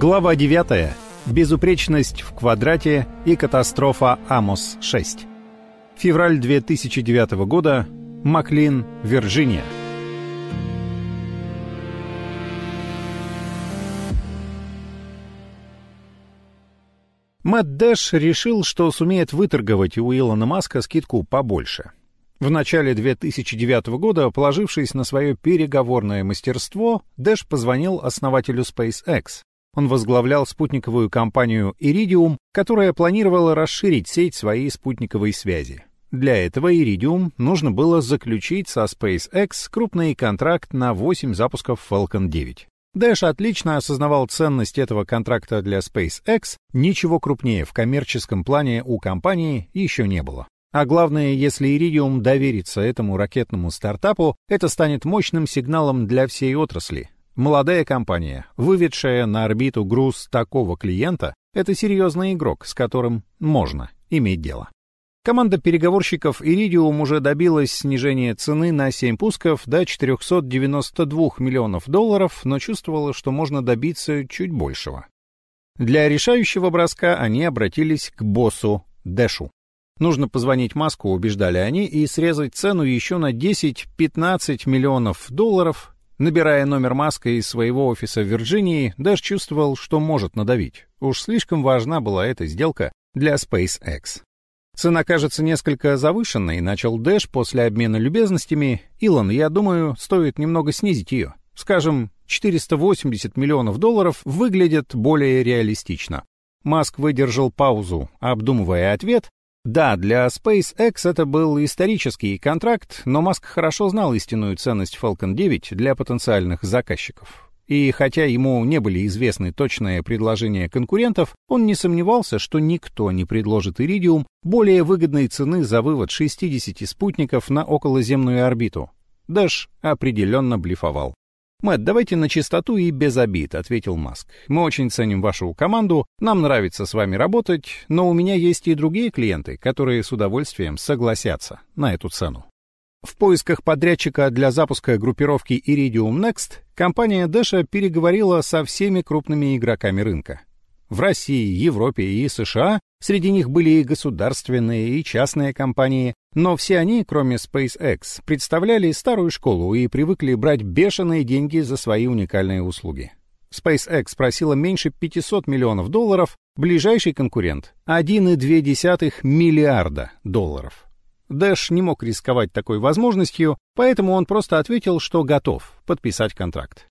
Глава 9. Безупречность в квадрате и катастрофа Амос-6. Февраль 2009 года. Маклин, Вирджиния. Мэтт Дэш решил, что сумеет выторговать у Илона Маска скидку побольше. В начале 2009 года, положившись на свое переговорное мастерство, Дэш позвонил основателю SpaceX. Он возглавлял спутниковую компанию Iridium, которая планировала расширить сеть своей спутниковой связи. Для этого Iridium нужно было заключить со SpaceX крупный контракт на 8 запусков Falcon 9. Дэш отлично осознавал ценность этого контракта для SpaceX, ничего крупнее в коммерческом плане у компании еще не было. А главное, если Iridium доверится этому ракетному стартапу, это станет мощным сигналом для всей отрасли. Молодая компания, выведшая на орбиту груз такого клиента, это серьезный игрок, с которым можно иметь дело. Команда переговорщиков Iridium уже добилась снижения цены на 7 пусков до 492 миллионов долларов, но чувствовала, что можно добиться чуть большего. Для решающего броска они обратились к боссу Дэшу. Нужно позвонить Маску, убеждали они, и срезать цену еще на 10-15 миллионов долларов. Набирая номер Маска из своего офиса в Вирджинии, Дэш чувствовал, что может надавить. Уж слишком важна была эта сделка для SpaceX. Цена кажется несколько завышенной, начал Дэш после обмена любезностями. Илон, я думаю, стоит немного снизить ее. Скажем, 480 миллионов долларов выглядит более реалистично. Маск выдержал паузу, обдумывая ответ. Да, для SpaceX это был исторический контракт, но Маск хорошо знал истинную ценность Falcon 9 для потенциальных заказчиков. И хотя ему не были известны точные предложения конкурентов, он не сомневался, что никто не предложит Iridium более выгодной цены за вывод 60 спутников на околоземную орбиту. Дэш определенно блефовал. «Мэтт, давайте на чистоту и без обид», — ответил Маск. «Мы очень ценим вашу команду, нам нравится с вами работать, но у меня есть и другие клиенты, которые с удовольствием согласятся на эту цену». В поисках подрядчика для запуска группировки Iridium Next компания Дэша переговорила со всеми крупными игроками рынка. В России, Европе и США среди них были и государственные, и частные компании, но все они, кроме SpaceX, представляли старую школу и привыкли брать бешеные деньги за свои уникальные услуги. SpaceX просила меньше 500 миллионов долларов, ближайший конкурент — 1,2 миллиарда долларов. Дэш не мог рисковать такой возможностью, поэтому он просто ответил, что готов подписать контракт.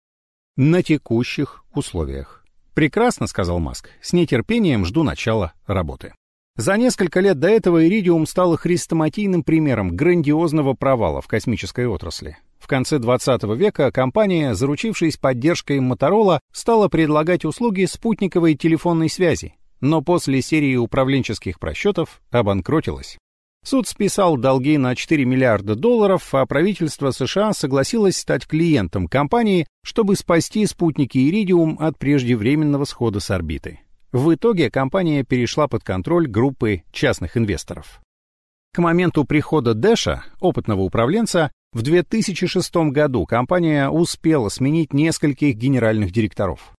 На текущих условиях. «Прекрасно», — сказал Маск, — «с нетерпением жду начала работы». За несколько лет до этого Иридиум стала хрестоматийным примером грандиозного провала в космической отрасли. В конце 20 века компания, заручившись поддержкой Моторола, стала предлагать услуги спутниковой телефонной связи, но после серии управленческих просчетов обанкротилась. Суд списал долги на 4 миллиарда долларов, а правительство США согласилось стать клиентом компании, чтобы спасти спутники Иридиум от преждевременного схода с орбиты. В итоге компания перешла под контроль группы частных инвесторов. К моменту прихода Дэша, опытного управленца, в 2006 году компания успела сменить нескольких генеральных директоров.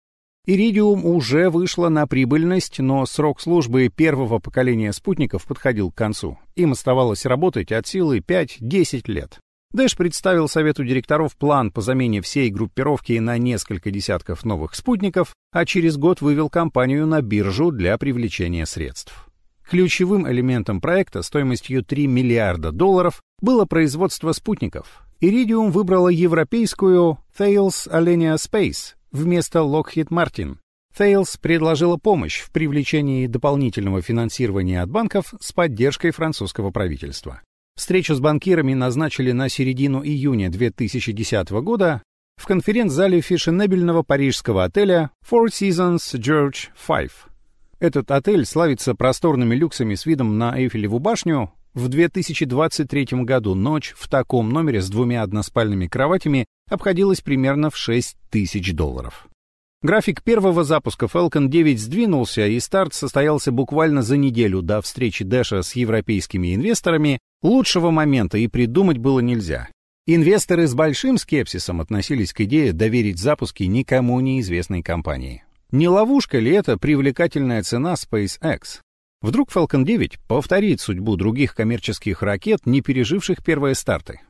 Иридиум уже вышла на прибыльность, но срок службы первого поколения спутников подходил к концу. Им оставалось работать от силы 5-10 лет. Дэш представил совету директоров план по замене всей группировки на несколько десятков новых спутников, а через год вывел компанию на биржу для привлечения средств. Ключевым элементом проекта стоимостью 3 миллиарда долларов было производство спутников. Iridium выбрала европейскую Thales Alenia Space, вместо Lockheed Martin. Thales предложила помощь в привлечении дополнительного финансирования от банков с поддержкой французского правительства. Встречу с банкирами назначили на середину июня 2010 года в конференц-зале фешенебельного парижского отеля Four Seasons George V. Этот отель славится просторными люксами с видом на Эйфелеву башню. В 2023 году ночь в таком номере с двумя односпальными кроватями обходилась примерно в 6 тысяч долларов. График первого запуска Falcon 9 сдвинулся, и старт состоялся буквально за неделю до встречи Дэша с европейскими инвесторами. Лучшего момента и придумать было нельзя. Инвесторы с большим скепсисом относились к идее доверить запуски никому неизвестной компании. Не ловушка ли это привлекательная цена SpaceX? Вдруг Falcon 9 повторит судьбу других коммерческих ракет, не переживших первые старты?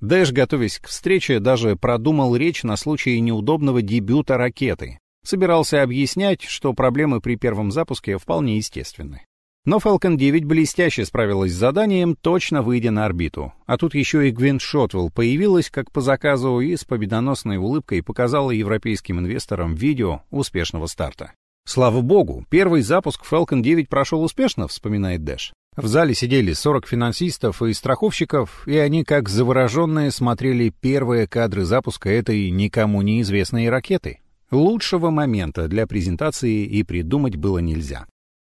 Дэш, готовясь к встрече, даже продумал речь на случай неудобного дебюта ракеты. Собирался объяснять, что проблемы при первом запуске вполне естественны. Но Falcon 9 блестяще справилась с заданием, точно выйдя на орбиту. А тут еще и Гвин Шотвелл появилась, как по заказу, и с победоносной улыбкой показала европейским инвесторам видео успешного старта. «Слава богу, первый запуск Falcon 9 прошел успешно», — вспоминает Дэш. В зале сидели 40 финансистов и страховщиков, и они, как завороженные, смотрели первые кадры запуска этой никому неизвестной ракеты. Лучшего момента для презентации и придумать было нельзя.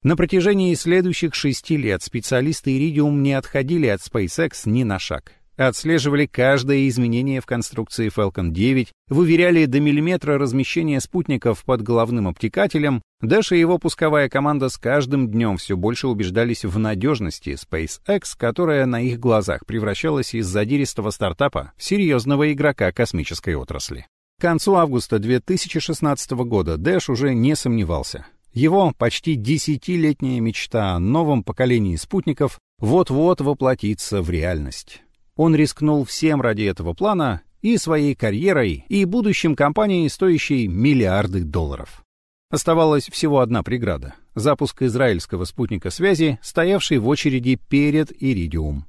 На протяжении следующих шести лет специалисты Iridium не отходили от SpaceX ни на шаг. Отслеживали каждое изменение в конструкции Falcon 9, выверяли до миллиметра размещение спутников под головным обтекателем. Дэш и его пусковая команда с каждым днем все больше убеждались в надежности SpaceX, которая на их глазах превращалась из задиристого стартапа в серьезного игрока космической отрасли. К концу августа 2016 года Дэш уже не сомневался. Его почти десятилетняя мечта о новом поколении спутников вот-вот воплотится в реальность. Он рискнул всем ради этого плана и своей карьерой, и будущим компанией, стоящей миллиарды долларов. Оставалась всего одна преграда — запуск израильского спутника связи, стоявший в очереди перед Иридиум.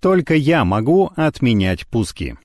Только я могу отменять пуски.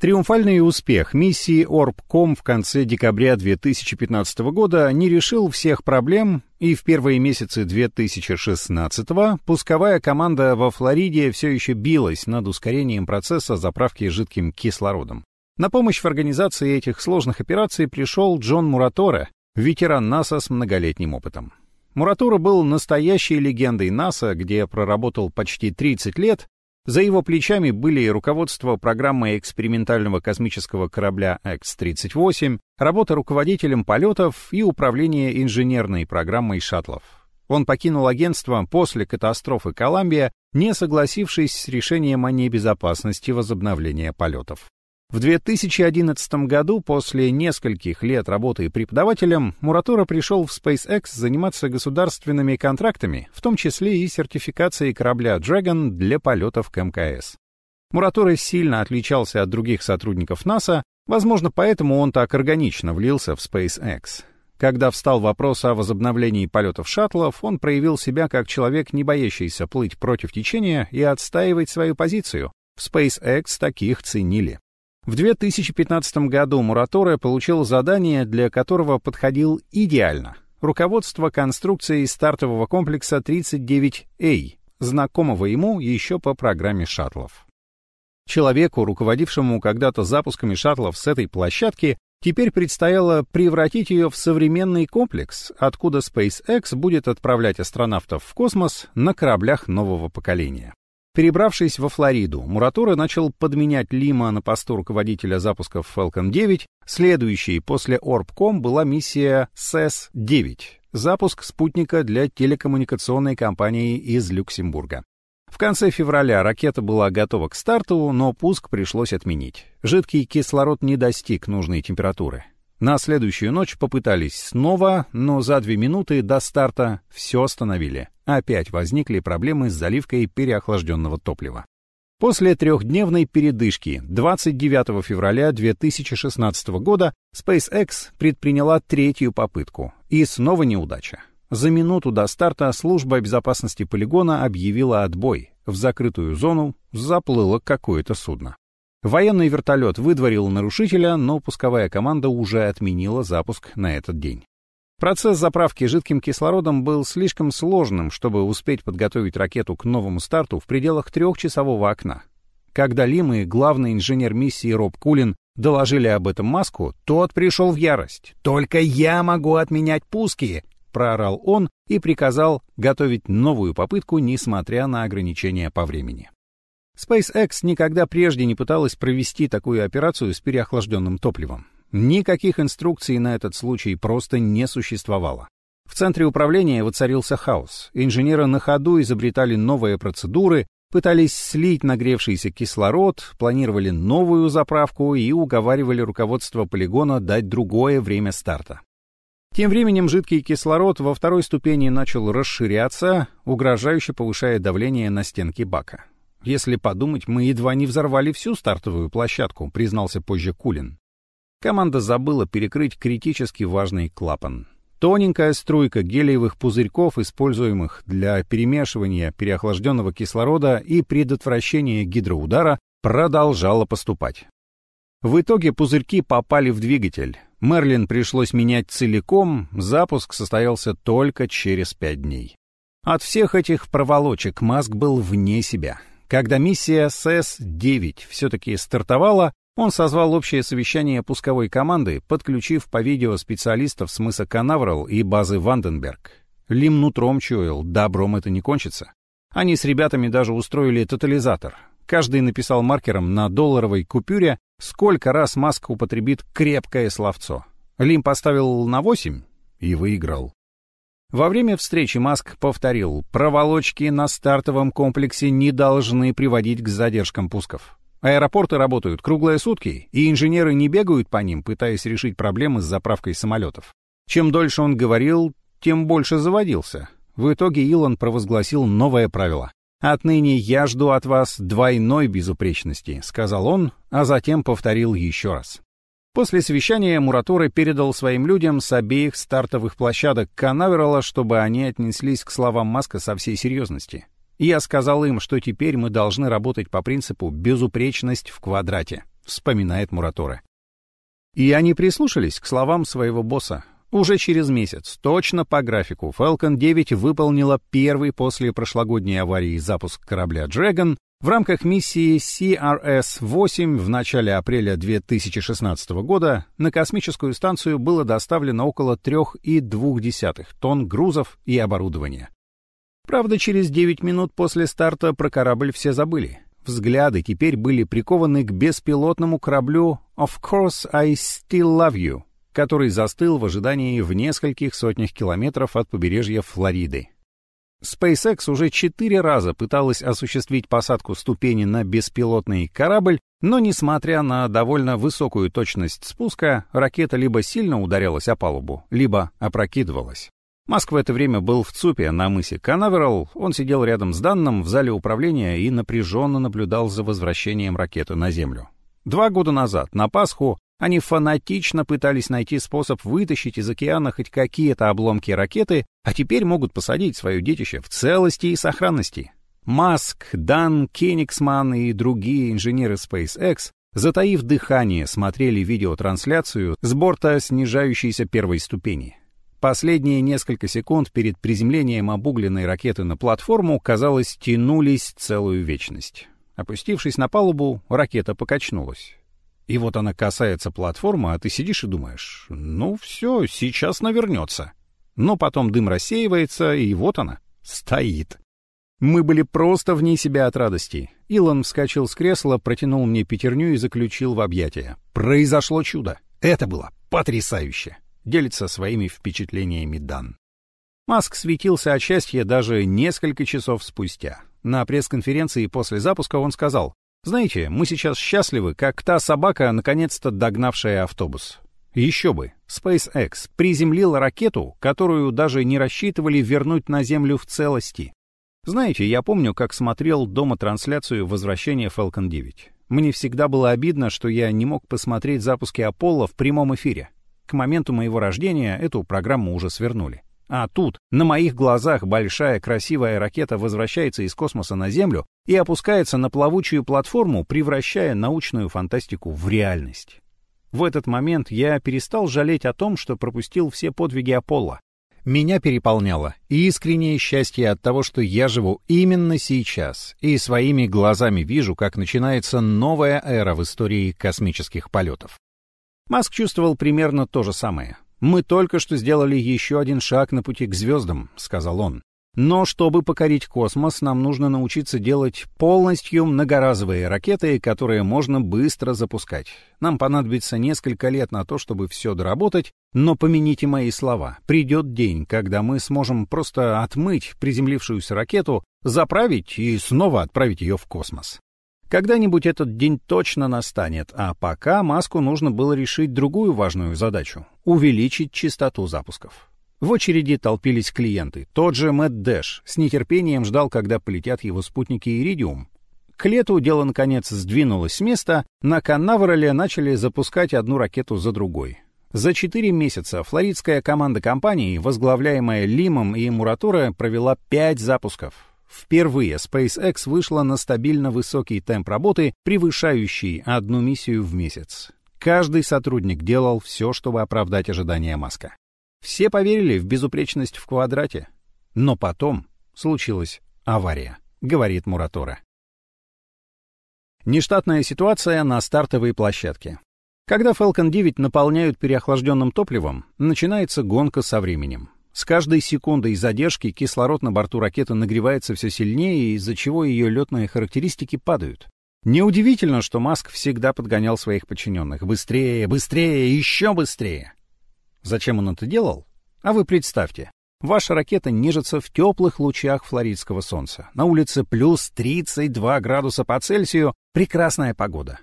Триумфальный успех миссии Орбком в конце декабря 2015 года не решил всех проблем, и в первые месяцы 2016 пусковая команда во Флориде все еще билась над ускорением процесса заправки жидким кислородом. На помощь в организации этих сложных операций пришел Джон Мураторе, ветеран НАСА с многолетним опытом. Муратура был настоящей легендой НАСА, где проработал почти 30 лет за его плечами были руководство программой экспериментального космического корабля X-38, работа руководителем полетов и управление инженерной программой шаттлов. Он покинул агентство после катастрофы «Коламбия», не согласившись с решением о небезопасности возобновления полетов. В 2011 году, после нескольких лет работы преподавателем, Муратура пришел в SpaceX заниматься государственными контрактами, в том числе и сертификацией корабля Dragon для полетов к МКС. Муратура сильно отличался от других сотрудников НАСА, возможно, поэтому он так органично влился в SpaceX. Когда встал вопрос о возобновлении полетов шаттлов, он проявил себя как человек, не боящийся плыть против течения и отстаивать свою позицию. В SpaceX таких ценили. В 2015 году Мураторе получил задание, для которого подходил идеально. Руководство конструкцией стартового комплекса 39A, знакомого ему еще по программе шаттлов. Человеку, руководившему когда-то запусками шаттлов с этой площадки, теперь предстояло превратить ее в современный комплекс, откуда SpaceX будет отправлять астронавтов в космос на кораблях нового поколения. Перебравшись во Флориду, Муратура начал подменять Лима на посту руководителя запусков Falcon 9. Следующей после Orbcom была миссия SES-9 — запуск спутника для телекоммуникационной компании из Люксембурга. В конце февраля ракета была готова к старту, но пуск пришлось отменить. Жидкий кислород не достиг нужной температуры. На следующую ночь попытались снова, но за две минуты до старта все остановили. Опять возникли проблемы с заливкой переохлажденного топлива. После трехдневной передышки 29 февраля 2016 года SpaceX предприняла третью попытку. И снова неудача. За минуту до старта служба безопасности полигона объявила отбой. В закрытую зону заплыло какое-то судно. Военный вертолет выдворил нарушителя, но пусковая команда уже отменила запуск на этот день. Процесс заправки жидким кислородом был слишком сложным, чтобы успеть подготовить ракету к новому старту в пределах трехчасового окна. Когда Лим и главный инженер миссии Роб Кулин доложили об этом Маску, тот пришел в ярость. «Только я могу отменять пуски!» — проорал он и приказал готовить новую попытку, несмотря на ограничения по времени. SpaceX никогда прежде не пыталась провести такую операцию с переохлажденным топливом. Никаких инструкций на этот случай просто не существовало. В центре управления воцарился хаос. Инженеры на ходу изобретали новые процедуры, пытались слить нагревшийся кислород, планировали новую заправку и уговаривали руководство полигона дать другое время старта. Тем временем жидкий кислород во второй ступени начал расширяться, угрожающе повышая давление на стенки бака. «Если подумать, мы едва не взорвали всю стартовую площадку», — признался позже Кулин. Команда забыла перекрыть критически важный клапан. Тоненькая струйка гелиевых пузырьков, используемых для перемешивания переохлажденного кислорода и предотвращения гидроудара, продолжала поступать. В итоге пузырьки попали в двигатель. Мерлин пришлось менять целиком, запуск состоялся только через пять дней. От всех этих проволочек Маск был вне себя. Когда миссия СС-9 все-таки стартовала, он созвал общее совещание пусковой команды, подключив по видео специалистов с мыса Канаверал и базы Ванденберг. Лим нутром чуял, добром это не кончится. Они с ребятами даже устроили тотализатор. Каждый написал маркером на долларовой купюре, сколько раз Маск употребит крепкое словцо. Лим поставил на 8 и выиграл. Во время встречи Маск повторил, проволочки на стартовом комплексе не должны приводить к задержкам пусков. Аэропорты работают круглые сутки, и инженеры не бегают по ним, пытаясь решить проблемы с заправкой самолетов. Чем дольше он говорил, тем больше заводился. В итоге Илон провозгласил новое правило. «Отныне я жду от вас двойной безупречности», — сказал он, а затем повторил еще раз. После совещания Мураторы передал своим людям с обеих стартовых площадок Канаверала, чтобы они отнеслись к словам Маска со всей серьезности. Я сказал им, что теперь мы должны работать по принципу «безупречность в квадрате», вспоминает Мураторе. И они прислушались к словам своего босса. Уже через месяц, точно по графику, Falcon 9 выполнила первый после прошлогодней аварии запуск корабля Dragon в рамках миссии CRS-8 в начале апреля 2016 года на космическую станцию было доставлено около 3,2 тонн грузов и оборудования. Правда, через 9 минут после старта про корабль все забыли. Взгляды теперь были прикованы к беспилотному кораблю «Of course I still love you», который застыл в ожидании в нескольких сотнях километров от побережья Флориды. SpaceX уже четыре раза пыталась осуществить посадку ступени на беспилотный корабль, но, несмотря на довольно высокую точность спуска, ракета либо сильно ударялась о палубу, либо опрокидывалась. Маск в это время был в ЦУПе на мысе Канаверал. Он сидел рядом с Данном в зале управления и напряженно наблюдал за возвращением ракеты на Землю. Два года назад, на Пасху, они фанатично пытались найти способ вытащить из океана хоть какие-то обломки ракеты, а теперь могут посадить свое детище в целости и сохранности. Маск, Дан, Кенигсман и другие инженеры SpaceX, затаив дыхание, смотрели видеотрансляцию с борта снижающейся первой ступени. Последние несколько секунд перед приземлением обугленной ракеты на платформу, казалось, тянулись целую вечность. Опустившись на палубу, ракета покачнулась. И вот она касается платформы, а ты сидишь и думаешь, ну все, сейчас навернется. Но потом дым рассеивается, и вот она, стоит. Мы были просто вне себя от радости. Илон вскочил с кресла, протянул мне пятерню и заключил в объятия. Произошло чудо. Это было потрясающе делится своими впечатлениями Дан. Маск светился от счастья даже несколько часов спустя. На пресс-конференции после запуска он сказал, «Знаете, мы сейчас счастливы, как та собака, наконец-то догнавшая автобус. Еще бы, SpaceX приземлила ракету, которую даже не рассчитывали вернуть на Землю в целости. Знаете, я помню, как смотрел дома трансляцию возвращения Falcon 9. Мне всегда было обидно, что я не мог посмотреть запуски Аполло в прямом эфире. К моменту моего рождения эту программу уже свернули. А тут, на моих глазах, большая красивая ракета возвращается из космоса на Землю и опускается на плавучую платформу, превращая научную фантастику в реальность. В этот момент я перестал жалеть о том, что пропустил все подвиги Аполло. Меня переполняло искреннее счастье от того, что я живу именно сейчас и своими глазами вижу, как начинается новая эра в истории космических полетов. Маск чувствовал примерно то же самое. «Мы только что сделали еще один шаг на пути к звездам», — сказал он. Но чтобы покорить космос, нам нужно научиться делать полностью многоразовые ракеты, которые можно быстро запускать. Нам понадобится несколько лет на то, чтобы все доработать, но помяните мои слова. Придет день, когда мы сможем просто отмыть приземлившуюся ракету, заправить и снова отправить ее в космос. Когда-нибудь этот день точно настанет, а пока Маску нужно было решить другую важную задачу — увеличить частоту запусков. В очереди толпились клиенты. Тот же Мэтт Дэш с нетерпением ждал, когда полетят его спутники «Иридиум». К лету дело, наконец, сдвинулось с места, на Канаверале начали запускать одну ракету за другой. За четыре месяца флоридская команда компании, возглавляемая Лимом и Муратура, провела пять запусков. Впервые SpaceX вышла на стабильно высокий темп работы, превышающий одну миссию в месяц. Каждый сотрудник делал все, чтобы оправдать ожидания Маска. Все поверили в безупречность в квадрате. Но потом случилась авария, говорит Муратора. Нештатная ситуация на стартовой площадке. Когда Falcon 9 наполняют переохлажденным топливом, начинается гонка со временем. С каждой секундой задержки кислород на борту ракеты нагревается все сильнее, из-за чего ее летные характеристики падают. Неудивительно, что Маск всегда подгонял своих подчиненных. Быстрее, быстрее, еще быстрее. Зачем он это делал? А вы представьте, ваша ракета нежится в теплых лучах флоридского солнца. На улице плюс 32 градуса по Цельсию, прекрасная погода.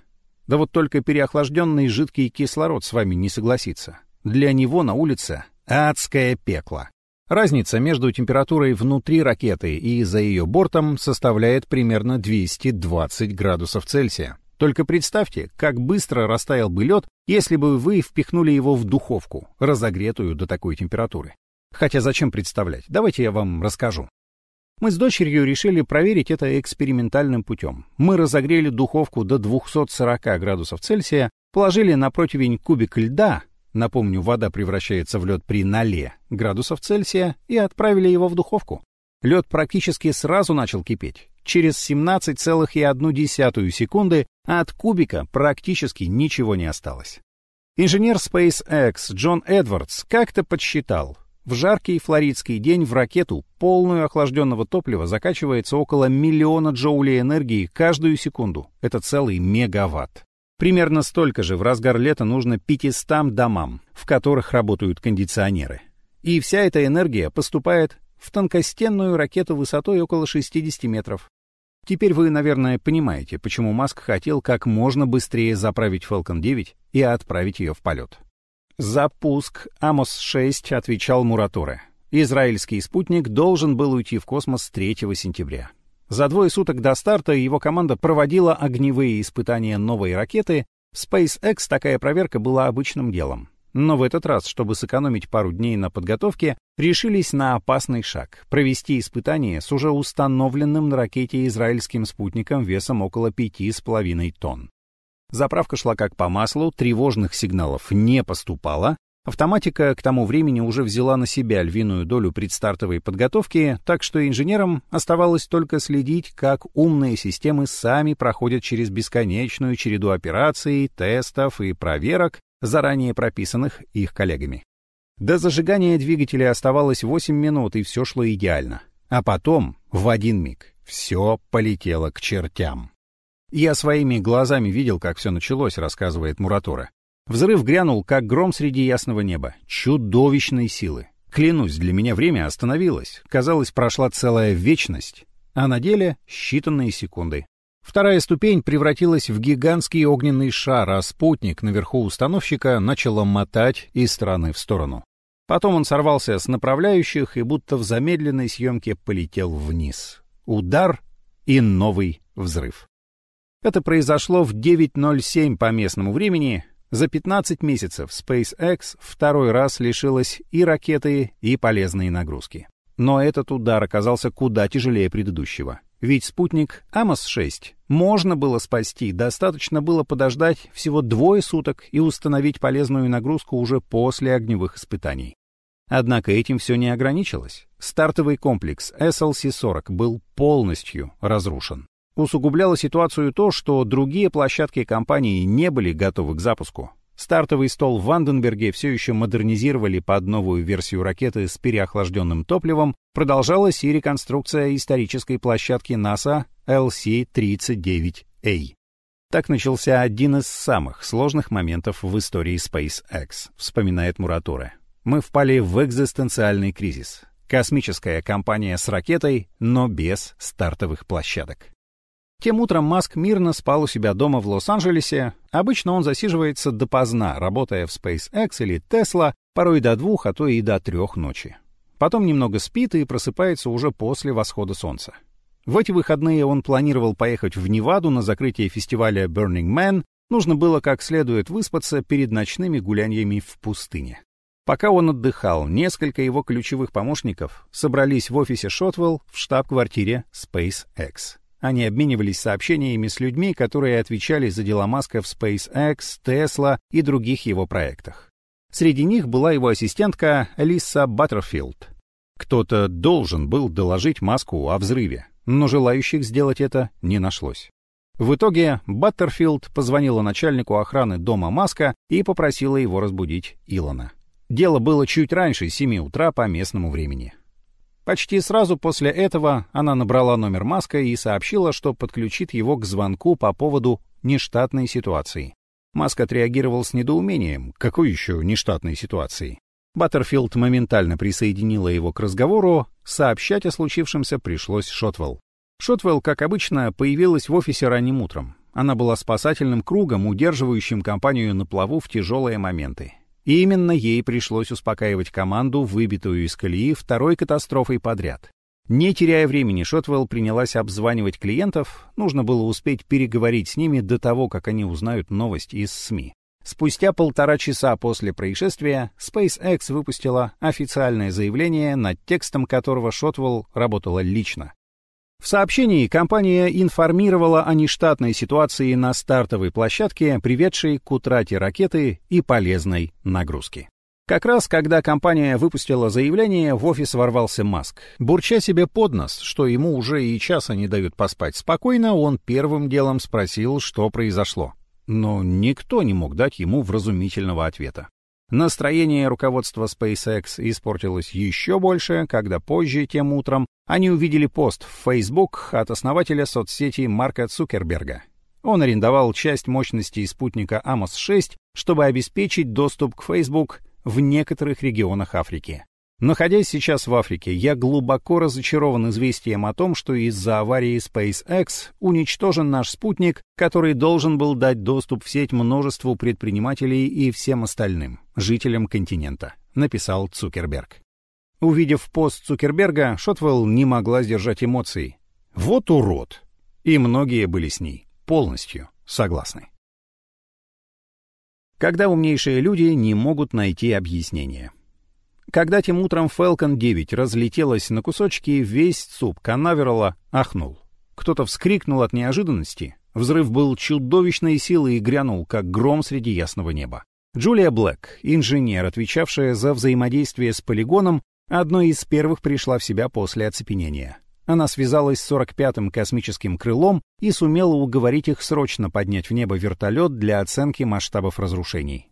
Да вот только переохлажденный жидкий кислород с вами не согласится. Для него на улице адское пекло. Разница между температурой внутри ракеты и за ее бортом составляет примерно 220 градусов Цельсия. Только представьте, как быстро растаял бы лед, если бы вы впихнули его в духовку, разогретую до такой температуры. Хотя зачем представлять? Давайте я вам расскажу. Мы с дочерью решили проверить это экспериментальным путем. Мы разогрели духовку до 240 градусов Цельсия, положили на противень кубик льда, напомню, вода превращается в лед при 0 градусов Цельсия, и отправили его в духовку. Лед практически сразу начал кипеть. Через 17,1 секунды от кубика практически ничего не осталось. Инженер SpaceX Джон Эдвардс как-то подсчитал, в жаркий флоридский день в ракету, полную охлажденного топлива, закачивается около миллиона джоулей энергии каждую секунду. Это целый мегаватт. Примерно столько же в разгар лета нужно 500 домам, в которых работают кондиционеры. И вся эта энергия поступает в тонкостенную ракету высотой около 60 метров. Теперь вы, наверное, понимаете, почему Маск хотел как можно быстрее заправить Falcon 9 и отправить ее в полет. Запуск Амос-6 отвечал Мураторе. Израильский спутник должен был уйти в космос 3 сентября. За двое суток до старта его команда проводила огневые испытания новой ракеты. В SpaceX такая проверка была обычным делом. Но в этот раз, чтобы сэкономить пару дней на подготовке, решились на опасный шаг — провести испытание с уже установленным на ракете израильским спутником весом около пяти с половиной тонн. Заправка шла как по маслу, тревожных сигналов не поступало, Автоматика к тому времени уже взяла на себя львиную долю предстартовой подготовки, так что инженерам оставалось только следить, как умные системы сами проходят через бесконечную череду операций, тестов и проверок, заранее прописанных их коллегами. До зажигания двигателя оставалось 8 минут, и все шло идеально. А потом, в один миг, все полетело к чертям. «Я своими глазами видел, как все началось», — рассказывает Муратора. Взрыв грянул, как гром среди ясного неба. Чудовищной силы. Клянусь, для меня время остановилось. Казалось, прошла целая вечность. А на деле считанные секунды. Вторая ступень превратилась в гигантский огненный шар, а спутник наверху установщика начало мотать из стороны в сторону. Потом он сорвался с направляющих и будто в замедленной съемке полетел вниз. Удар и новый взрыв. Это произошло в 9.07 по местному времени. За 15 месяцев SpaceX второй раз лишилась и ракеты, и полезные нагрузки. Но этот удар оказался куда тяжелее предыдущего. Ведь спутник Амос-6 можно было спасти, достаточно было подождать всего двое суток и установить полезную нагрузку уже после огневых испытаний. Однако этим все не ограничилось. Стартовый комплекс SLC-40 был полностью разрушен. Усугубляло ситуацию то, что другие площадки компании не были готовы к запуску. Стартовый стол в Ванденберге все еще модернизировали под новую версию ракеты с переохлажденным топливом, продолжалась и реконструкция исторической площадки НАСА LC-39A. Так начался один из самых сложных моментов в истории SpaceX, вспоминает Муратуре. Мы впали в экзистенциальный кризис. Космическая компания с ракетой, но без стартовых площадок. Тем утром Маск мирно спал у себя дома в Лос-Анджелесе. Обычно он засиживается допоздна, работая в SpaceX или Tesla, порой до двух, а то и до трех ночи. Потом немного спит и просыпается уже после восхода солнца. В эти выходные он планировал поехать в Неваду на закрытие фестиваля Burning Man. Нужно было как следует выспаться перед ночными гуляниями в пустыне. Пока он отдыхал, несколько его ключевых помощников собрались в офисе Шотвелл в штаб-квартире SpaceX. Они обменивались сообщениями с людьми, которые отвечали за дела Маска в SpaceX, Tesla и других его проектах. Среди них была его ассистентка Лиса Баттерфилд. Кто-то должен был доложить Маску о взрыве, но желающих сделать это не нашлось. В итоге Баттерфилд позвонила начальнику охраны дома Маска и попросила его разбудить Илона. Дело было чуть раньше 7 утра по местному времени. Почти сразу после этого она набрала номер Маска и сообщила, что подключит его к звонку по поводу нештатной ситуации. Маск отреагировал с недоумением. Какой еще нештатной ситуации? Баттерфилд моментально присоединила его к разговору, сообщать о случившемся пришлось Шотвелл. Шотвелл, как обычно, появилась в офисе ранним утром. Она была спасательным кругом, удерживающим компанию на плаву в тяжелые моменты. И именно ей пришлось успокаивать команду, выбитую из колеи второй катастрофой подряд. Не теряя времени, Шотвелл принялась обзванивать клиентов, нужно было успеть переговорить с ними до того, как они узнают новость из СМИ. Спустя полтора часа после происшествия SpaceX выпустила официальное заявление, над текстом которого Шотвелл работала лично. В сообщении компания информировала о нештатной ситуации на стартовой площадке, приведшей к утрате ракеты и полезной нагрузки. Как раз когда компания выпустила заявление, в офис ворвался Маск. Бурча себе под нос, что ему уже и часа не дают поспать спокойно, он первым делом спросил, что произошло. Но никто не мог дать ему вразумительного ответа. Настроение руководства SpaceX испортилось еще больше, когда позже, тем утром, они увидели пост в Facebook от основателя соцсети Марка Цукерберга. Он арендовал часть мощности спутника Amos-6, чтобы обеспечить доступ к Facebook в некоторых регионах Африки. Находясь сейчас в Африке, я глубоко разочарован известием о том, что из-за аварии SpaceX уничтожен наш спутник, который должен был дать доступ в сеть множеству предпринимателей и всем остальным, жителям континента, написал Цукерберг. Увидев пост Цукерберга, Шотвелл не могла сдержать эмоций. Вот урод! И многие были с ней полностью согласны. Когда умнейшие люди не могут найти объяснение. Когда тем утром Falcon 9 разлетелась на кусочки, весь ЦУП Канаверала ахнул. Кто-то вскрикнул от неожиданности. Взрыв был чудовищной силы и грянул, как гром среди ясного неба. Джулия Блэк, инженер, отвечавшая за взаимодействие с полигоном, одной из первых пришла в себя после оцепенения. Она связалась с 45-м космическим крылом и сумела уговорить их срочно поднять в небо вертолет для оценки масштабов разрушений.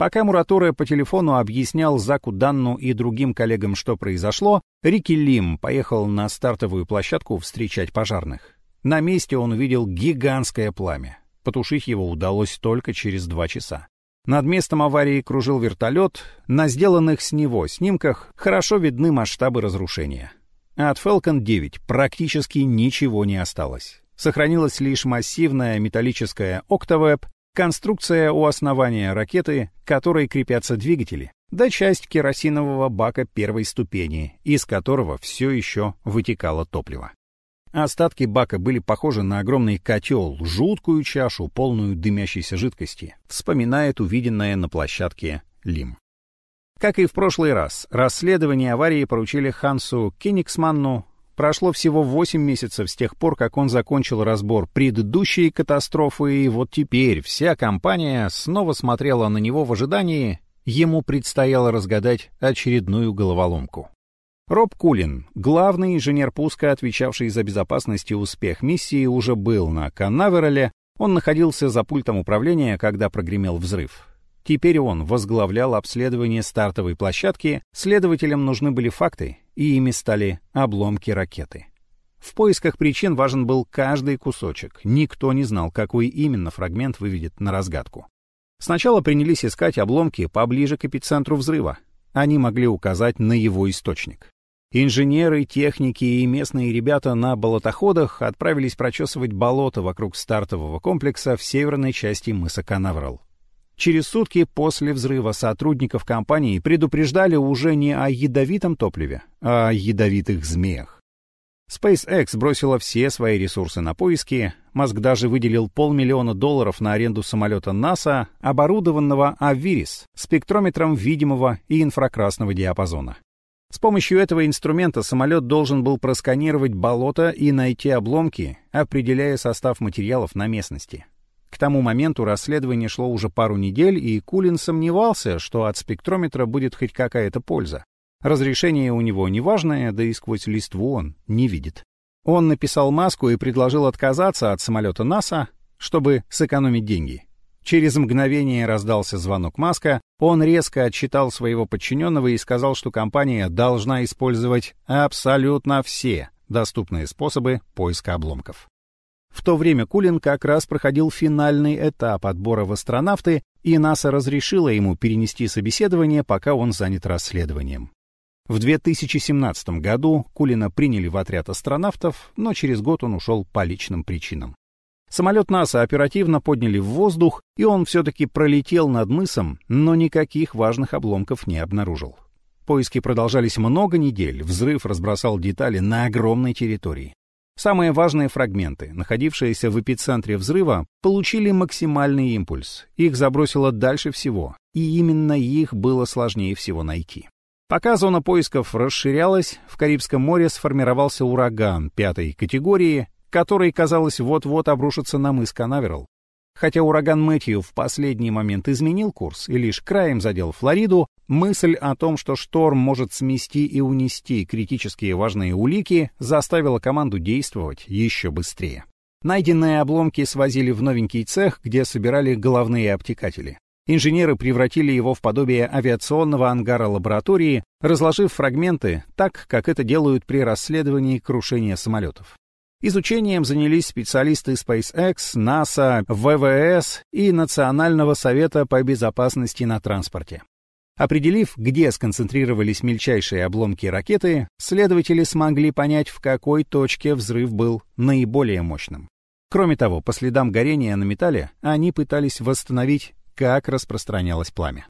Пока Мураторе по телефону объяснял Заку Данну и другим коллегам, что произошло, Рики Лим поехал на стартовую площадку встречать пожарных. На месте он увидел гигантское пламя. Потушить его удалось только через два часа. Над местом аварии кружил вертолет, на сделанных с него снимках хорошо видны масштабы разрушения. От Falcon 9 практически ничего не осталось. Сохранилась лишь массивная металлическая Octaweb конструкция у основания ракеты, к которой крепятся двигатели, да часть керосинового бака первой ступени, из которого все еще вытекало топливо. Остатки бака были похожи на огромный котел, жуткую чашу, полную дымящейся жидкости, вспоминает увиденное на площадке Лим. Как и в прошлый раз, расследование аварии поручили Хансу Кениксманну, Прошло всего 8 месяцев с тех пор, как он закончил разбор предыдущей катастрофы, и вот теперь вся компания снова смотрела на него в ожидании, ему предстояло разгадать очередную головоломку. Роб Кулин, главный инженер пуска, отвечавший за безопасность и успех миссии, уже был на Канаверале, он находился за пультом управления, когда прогремел взрыв. Теперь он возглавлял обследование стартовой площадки, следователям нужны были факты, и ими стали обломки ракеты. В поисках причин важен был каждый кусочек. Никто не знал, какой именно фрагмент выведет на разгадку. Сначала принялись искать обломки поближе к эпицентру взрыва. Они могли указать на его источник. Инженеры, техники и местные ребята на болотоходах отправились прочесывать болото вокруг стартового комплекса в северной части мыса Канаверал. Через сутки после взрыва сотрудников компании предупреждали уже не о ядовитом топливе, а о ядовитых змеях. SpaceX бросила все свои ресурсы на поиски, Маск даже выделил полмиллиона долларов на аренду самолета НАСА, оборудованного Авирис, спектрометром видимого и инфракрасного диапазона. С помощью этого инструмента самолет должен был просканировать болото и найти обломки, определяя состав материалов на местности. К тому моменту расследование шло уже пару недель, и Кулин сомневался, что от спектрометра будет хоть какая-то польза. Разрешение у него неважное, да и сквозь листву он не видит. Он написал Маску и предложил отказаться от самолета НАСА, чтобы сэкономить деньги. Через мгновение раздался звонок Маска, он резко отчитал своего подчиненного и сказал, что компания должна использовать абсолютно все доступные способы поиска обломков. В то время Кулин как раз проходил финальный этап отбора в астронавты, и НАСА разрешила ему перенести собеседование, пока он занят расследованием. В 2017 году Кулина приняли в отряд астронавтов, но через год он ушел по личным причинам. Самолет НАСА оперативно подняли в воздух, и он все-таки пролетел над мысом, но никаких важных обломков не обнаружил. Поиски продолжались много недель, взрыв разбросал детали на огромной территории. Самые важные фрагменты, находившиеся в эпицентре взрыва, получили максимальный импульс. Их забросило дальше всего, и именно их было сложнее всего найти. Пока зона поисков расширялась, в Карибском море сформировался ураган пятой категории, который, казалось, вот-вот обрушится на мыс Канаверал. Хотя ураган Мэтью в последний момент изменил курс и лишь краем задел Флориду, мысль о том, что шторм может смести и унести критические важные улики, заставила команду действовать еще быстрее. Найденные обломки свозили в новенький цех, где собирали головные обтекатели. Инженеры превратили его в подобие авиационного ангара лаборатории, разложив фрагменты так, как это делают при расследовании крушения самолетов. Изучением занялись специалисты SpaceX, NASA, ВВС и Национального совета по безопасности на транспорте. Определив, где сконцентрировались мельчайшие обломки ракеты, следователи смогли понять, в какой точке взрыв был наиболее мощным. Кроме того, по следам горения на металле они пытались восстановить как распространялось пламя.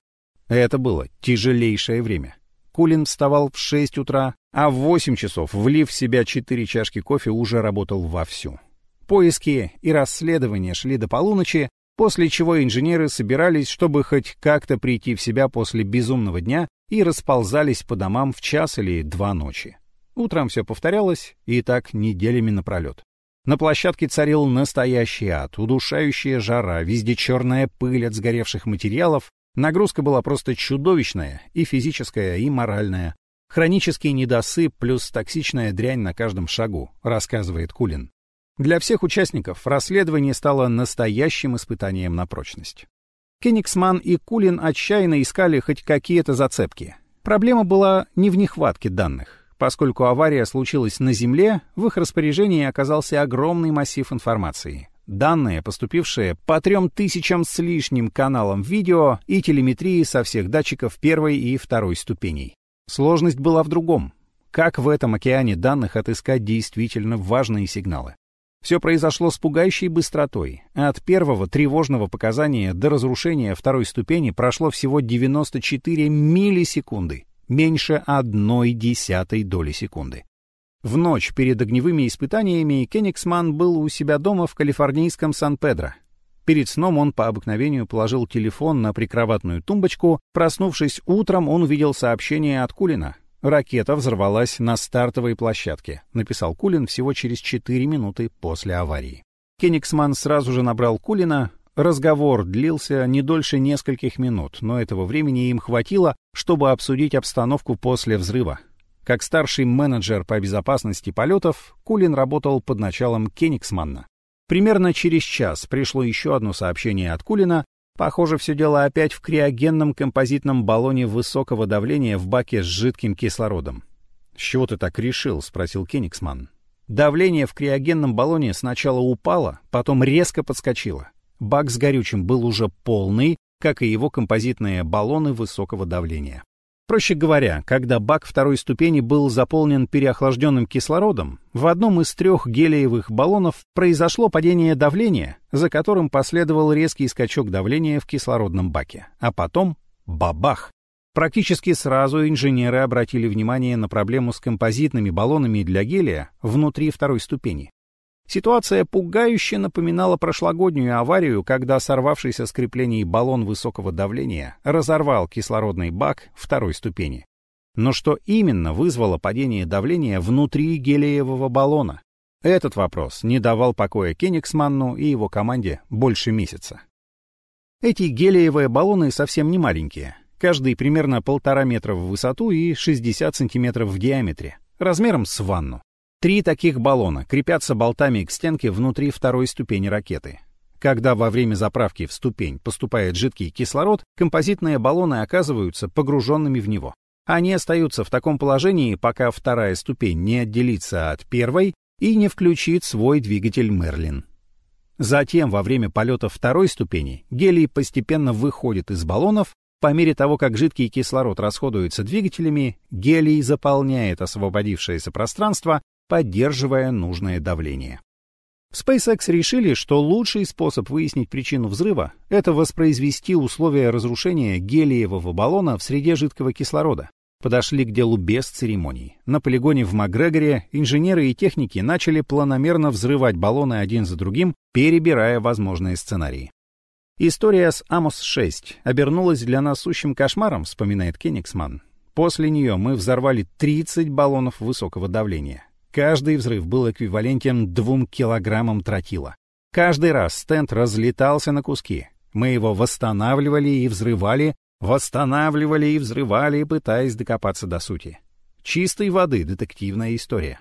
Это было тяжелейшее время. Кулин вставал в 6 утра, а в 8 часов, влив в себя 4 чашки кофе, уже работал вовсю. Поиски и расследования шли до полуночи, после чего инженеры собирались, чтобы хоть как-то прийти в себя после безумного дня и расползались по домам в час или два ночи. Утром все повторялось, и так неделями напролет. На площадке царил настоящий ад, удушающая жара, везде черная пыль от сгоревших материалов, нагрузка была просто чудовищная, и физическая, и моральная. Хронический недосып плюс токсичная дрянь на каждом шагу, рассказывает Кулин. Для всех участников расследование стало настоящим испытанием на прочность. Кенигсман и Кулин отчаянно искали хоть какие-то зацепки. Проблема была не в нехватке данных. Поскольку авария случилась на Земле, в их распоряжении оказался огромный массив информации. Данные, поступившие по трем тысячам с лишним каналам видео и телеметрии со всех датчиков первой и второй ступеней. Сложность была в другом. Как в этом океане данных отыскать действительно важные сигналы? Все произошло с пугающей быстротой. От первого тревожного показания до разрушения второй ступени прошло всего 94 миллисекунды меньше одной десятой доли секунды. В ночь перед огневыми испытаниями Кенигсман был у себя дома в калифорнийском Сан-Педро. Перед сном он по обыкновению положил телефон на прикроватную тумбочку. Проснувшись утром, он увидел сообщение от Кулина. «Ракета взорвалась на стартовой площадке», — написал Кулин всего через 4 минуты после аварии. Кенигсман сразу же набрал Кулина, Разговор длился не дольше нескольких минут, но этого времени им хватило, чтобы обсудить обстановку после взрыва. Как старший менеджер по безопасности полетов, Кулин работал под началом Кенигсманна. Примерно через час пришло еще одно сообщение от Кулина, Похоже, все дело опять в криогенном композитном баллоне высокого давления в баке с жидким кислородом. «С чего ты так решил?» — спросил Кенигсман. Давление в криогенном баллоне сначала упало, потом резко подскочило. Бак с горючим был уже полный, как и его композитные баллоны высокого давления. Проще говоря, когда бак второй ступени был заполнен переохлажденным кислородом, в одном из трех гелиевых баллонов произошло падение давления, за которым последовал резкий скачок давления в кислородном баке, а потом — бабах! Практически сразу инженеры обратили внимание на проблему с композитными баллонами для гелия внутри второй ступени. Ситуация пугающе напоминала прошлогоднюю аварию, когда сорвавшийся с креплений баллон высокого давления разорвал кислородный бак второй ступени. Но что именно вызвало падение давления внутри гелиевого баллона? Этот вопрос не давал покоя Кенигсманну и его команде больше месяца. Эти гелиевые баллоны совсем не маленькие, каждый примерно полтора метра в высоту и 60 сантиметров в диаметре, размером с ванну. Три таких баллона крепятся болтами к стенке внутри второй ступени ракеты. Когда во время заправки в ступень поступает жидкий кислород, композитные баллоны оказываются погруженными в него. Они остаются в таком положении, пока вторая ступень не отделится от первой и не включит свой двигатель Мерлин. Затем, во время полета второй ступени, гелий постепенно выходит из баллонов. По мере того, как жидкий кислород расходуется двигателями, гелий заполняет освободившееся пространство поддерживая нужное давление. В SpaceX решили, что лучший способ выяснить причину взрыва — это воспроизвести условия разрушения гелиевого баллона в среде жидкого кислорода. Подошли к делу без церемоний. На полигоне в Макгрегоре инженеры и техники начали планомерно взрывать баллоны один за другим, перебирая возможные сценарии. История с Амос-6 обернулась для нас сущим кошмаром, вспоминает Кенигсман. После нее мы взорвали 30 баллонов высокого давления. Каждый взрыв был эквивалентен двум килограммам тротила. Каждый раз стенд разлетался на куски. Мы его восстанавливали и взрывали, восстанавливали и взрывали, пытаясь докопаться до сути. Чистой воды детективная история.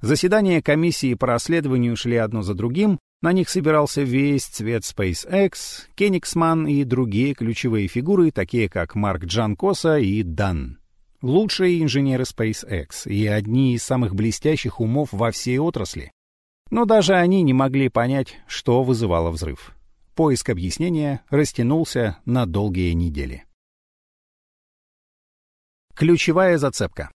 Заседания комиссии по расследованию шли одно за другим, на них собирался весь цвет SpaceX, Кенигсман и другие ключевые фигуры, такие как Марк Джанкоса и Дан лучшие инженеры SpaceX и одни из самых блестящих умов во всей отрасли. Но даже они не могли понять, что вызывало взрыв. Поиск объяснения растянулся на долгие недели. Ключевая зацепка.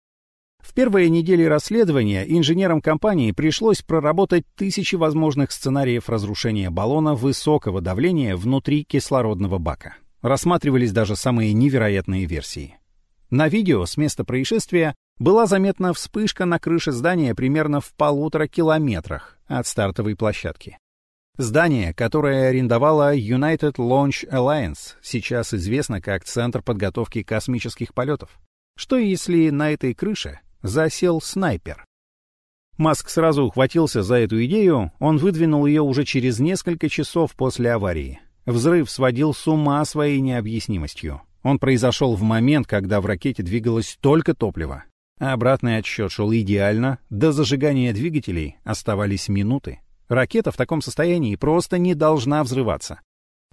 В первые недели расследования инженерам компании пришлось проработать тысячи возможных сценариев разрушения баллона высокого давления внутри кислородного бака. Рассматривались даже самые невероятные версии. На видео с места происшествия была заметна вспышка на крыше здания примерно в полутора километрах от стартовой площадки. Здание, которое арендовала United Launch Alliance, сейчас известно как Центр подготовки космических полетов. Что если на этой крыше засел снайпер? Маск сразу ухватился за эту идею, он выдвинул ее уже через несколько часов после аварии. Взрыв сводил с ума своей необъяснимостью. Он произошел в момент, когда в ракете двигалось только топливо. А обратный отсчет шел идеально, до зажигания двигателей оставались минуты. Ракета в таком состоянии просто не должна взрываться.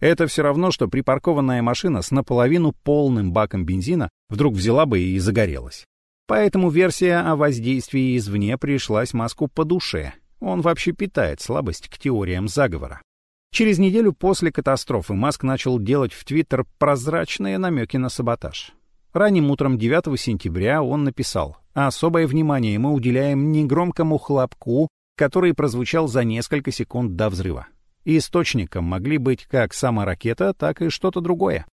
Это все равно, что припаркованная машина с наполовину полным баком бензина вдруг взяла бы и загорелась. Поэтому версия о воздействии извне пришлась Маску по душе. Он вообще питает слабость к теориям заговора. Через неделю после катастрофы Маск начал делать в Твиттер прозрачные намеки на саботаж. Ранним утром 9 сентября он написал «Особое внимание мы уделяем негромкому хлопку, который прозвучал за несколько секунд до взрыва. Источником могли быть как сама ракета, так и что-то другое.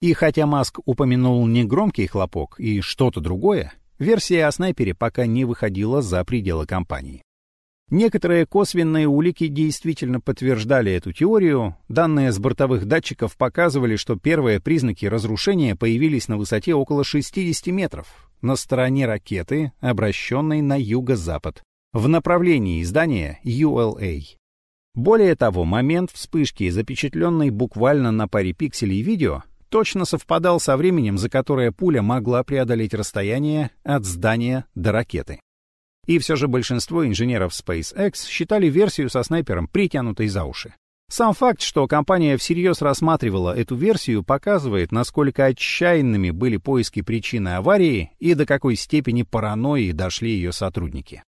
И хотя Маск упомянул негромкий хлопок и что-то другое, версия о снайпере пока не выходила за пределы компании. Некоторые косвенные улики действительно подтверждали эту теорию. Данные с бортовых датчиков показывали, что первые признаки разрушения появились на высоте около 60 метров, на стороне ракеты, обращенной на юго-запад, в направлении здания ULA. Более того, момент вспышки, запечатленный буквально на паре пикселей видео, точно совпадал со временем, за которое пуля могла преодолеть расстояние от здания до ракеты. И все же большинство инженеров SpaceX считали версию со снайпером притянутой за уши. Сам факт, что компания всерьез рассматривала эту версию, показывает, насколько отчаянными были поиски причины аварии и до какой степени паранойи дошли ее сотрудники.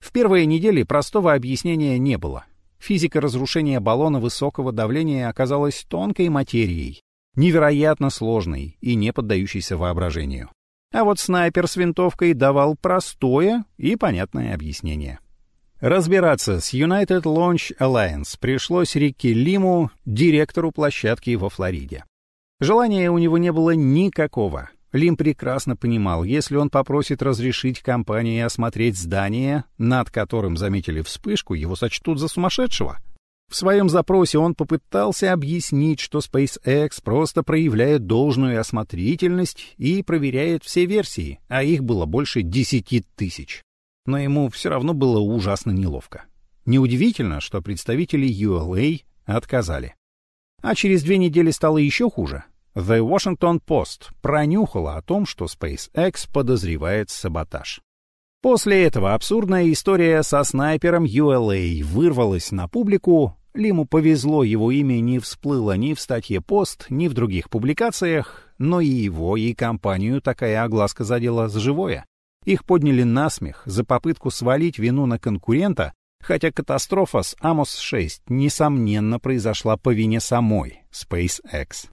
В первые недели простого объяснения не было. Физика разрушения баллона высокого давления оказалась тонкой материей, невероятно сложной и не поддающейся воображению. А вот снайпер с винтовкой давал простое и понятное объяснение. Разбираться с United Launch Alliance пришлось Рикки Лиму, директору площадки во Флориде. Желания у него не было никакого. Лим прекрасно понимал, если он попросит разрешить компании осмотреть здание, над которым заметили вспышку, его сочтут за сумасшедшего. В своем запросе он попытался объяснить, что SpaceX просто проявляет должную осмотрительность и проверяет все версии, а их было больше десяти тысяч но ему все равно было ужасно неловко. Неудивительно, что представители ULA отказали. А через две недели стало еще хуже. The Washington Post пронюхала о том, что SpaceX подозревает саботаж. После этого абсурдная история со снайпером ULA вырвалась на публику, Лиму повезло, его имя не всплыло ни в статье «Пост», ни в других публикациях, но и его, и компанию такая огласка задела с живое. Их подняли на смех за попытку свалить вину на конкурента, хотя катастрофа с Amos-6 несомненно произошла по вине самой SpaceX.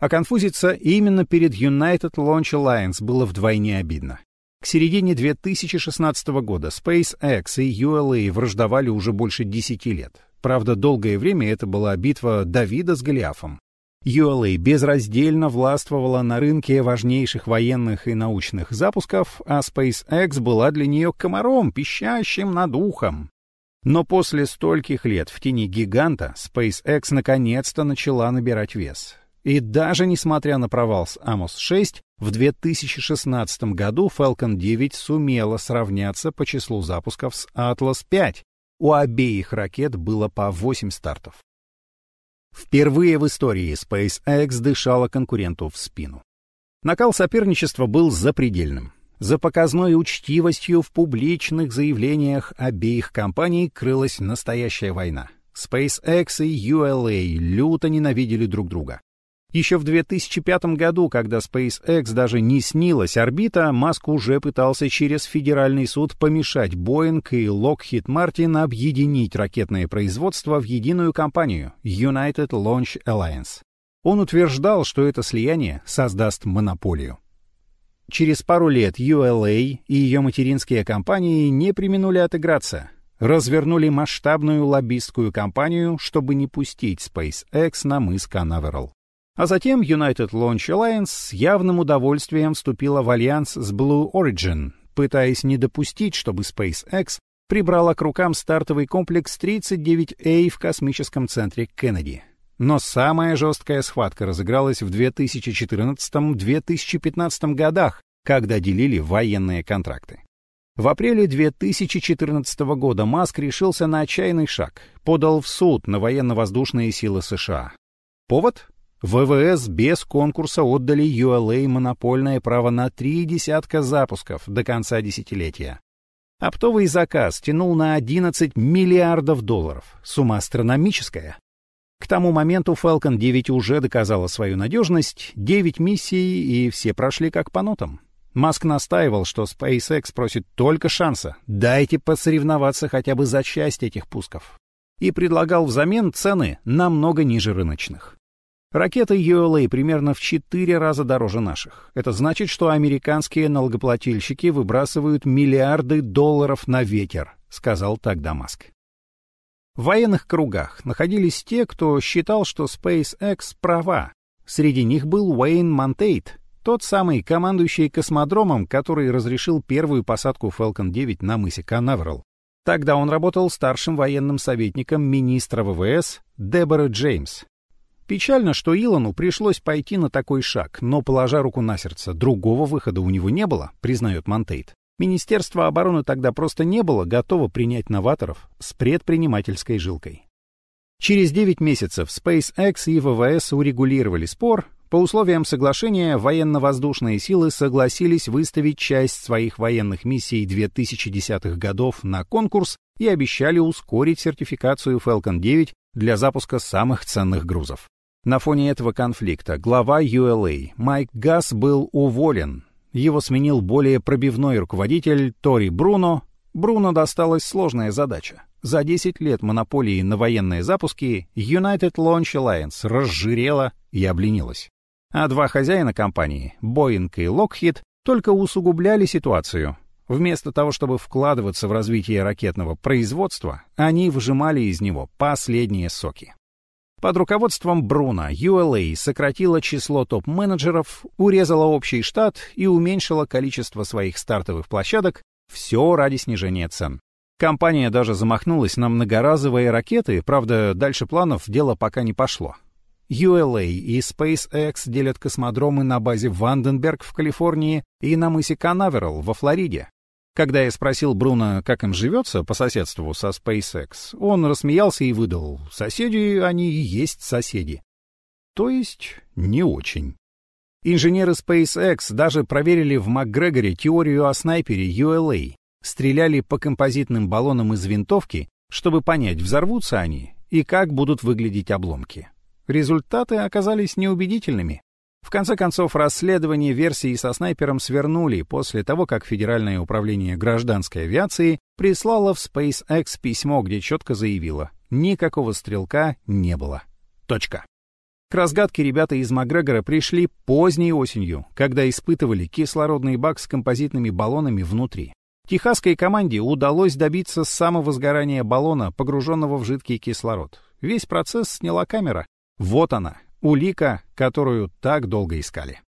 А конфузиться именно перед United Launch Alliance было вдвойне обидно. К середине 2016 года SpaceX и ULA враждовали уже больше 10 лет. Правда, долгое время это была битва Давида с Голиафом. ULA безраздельно властвовала на рынке важнейших военных и научных запусков, а SpaceX была для нее комаром, пищащим над ухом. Но после стольких лет в тени гиганта SpaceX наконец-то начала набирать вес. И даже несмотря на провал с Amos-6, в 2016 году Falcon 9 сумела сравняться по числу запусков с Atlas 5. У обеих ракет было по 8 стартов. Впервые в истории SpaceX дышала конкуренту в спину. Накал соперничества был запредельным. За показной учтивостью в публичных заявлениях обеих компаний крылась настоящая война. SpaceX и ULA люто ненавидели друг друга. Еще в 2005 году, когда SpaceX даже не снилась орбита, Маск уже пытался через федеральный суд помешать Boeing и Lockheed Martin объединить ракетное производство в единую компанию United Launch Alliance. Он утверждал, что это слияние создаст монополию. Через пару лет ULA и ее материнские компании не применули отыграться, развернули масштабную лоббистскую кампанию, чтобы не пустить SpaceX на мыс Канаверал. А затем United Launch Alliance с явным удовольствием вступила в альянс с Blue Origin, пытаясь не допустить, чтобы SpaceX прибрала к рукам стартовый комплекс 39A в космическом центре Кеннеди. Но самая жесткая схватка разыгралась в 2014-2015 годах, когда делили военные контракты. В апреле 2014 года Маск решился на отчаянный шаг, подал в суд на военно-воздушные силы США. Повод? ВВС без конкурса отдали ULA монопольное право на три десятка запусков до конца десятилетия. Оптовый заказ тянул на 11 миллиардов долларов. Сумма астрономическая. К тому моменту Falcon 9 уже доказала свою надежность, 9 миссий и все прошли как по нотам. Маск настаивал, что SpaceX просит только шанса, дайте посоревноваться хотя бы за часть этих пусков. И предлагал взамен цены намного ниже рыночных. Ракеты ULA примерно в 4 раза дороже наших. Это значит, что американские налогоплательщики выбрасывают миллиарды долларов на ветер, сказал тогда Маск. В военных кругах находились те, кто считал, что SpaceX права. Среди них был Уэйн Монтейт, тот самый командующий космодромом, который разрешил первую посадку Falcon 9 на мысе Канаверал. Тогда он работал старшим военным советником министра ВВС Дебора Джеймс. Печально, что Илону пришлось пойти на такой шаг, но, положа руку на сердце, другого выхода у него не было, признает Монтейт. Министерство обороны тогда просто не было готово принять новаторов с предпринимательской жилкой. Через 9 месяцев SpaceX и ВВС урегулировали спор. По условиям соглашения военно-воздушные силы согласились выставить часть своих военных миссий 2010-х годов на конкурс и обещали ускорить сертификацию Falcon 9 для запуска самых ценных грузов. На фоне этого конфликта глава ULA Майк Гасс был уволен. Его сменил более пробивной руководитель Тори Бруно. Бруно досталась сложная задача. За 10 лет монополии на военные запуски United Launch Alliance разжирела и обленилась. А два хозяина компании, Boeing и Lockheed, только усугубляли ситуацию. Вместо того, чтобы вкладываться в развитие ракетного производства, они выжимали из него последние соки. Под руководством Бруна ULA сократила число топ-менеджеров, урезала общий штат и уменьшила количество своих стартовых площадок, все ради снижения цен. Компания даже замахнулась на многоразовые ракеты, правда, дальше планов дело пока не пошло. ULA и SpaceX делят космодромы на базе Ванденберг в Калифорнии и на мысе Канаверал во Флориде. Когда я спросил Бруно, как им живется по соседству со SpaceX, он рассмеялся и выдал, соседи они и есть соседи. То есть не очень. Инженеры SpaceX даже проверили в МакГрегоре теорию о снайпере ULA, стреляли по композитным баллонам из винтовки, чтобы понять, взорвутся они и как будут выглядеть обломки. Результаты оказались неубедительными. В конце концов, расследование версии со снайпером свернули после того, как Федеральное управление гражданской авиации прислало в SpaceX письмо, где четко заявило «никакого стрелка не было». Точка. К разгадке ребята из Макгрегора пришли поздней осенью, когда испытывали кислородный бак с композитными баллонами внутри. Техасской команде удалось добиться самовозгорания баллона, погруженного в жидкий кислород. Весь процесс сняла камера. Вот она, улика, которую так долго искали.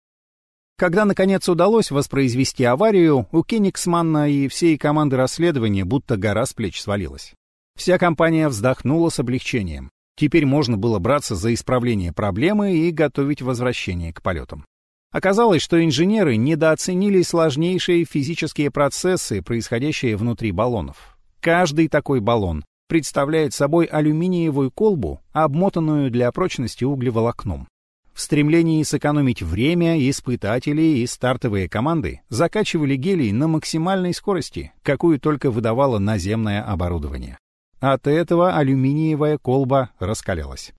Когда, наконец, удалось воспроизвести аварию, у Кенигсманна и всей команды расследования будто гора с плеч свалилась. Вся компания вздохнула с облегчением. Теперь можно было браться за исправление проблемы и готовить возвращение к полетам. Оказалось, что инженеры недооценили сложнейшие физические процессы, происходящие внутри баллонов. Каждый такой баллон представляет собой алюминиевую колбу, обмотанную для прочности углеволокном. В стремлении сэкономить время испытатели и стартовые команды закачивали гелий на максимальной скорости, какую только выдавало наземное оборудование. От этого алюминиевая колба раскалялась.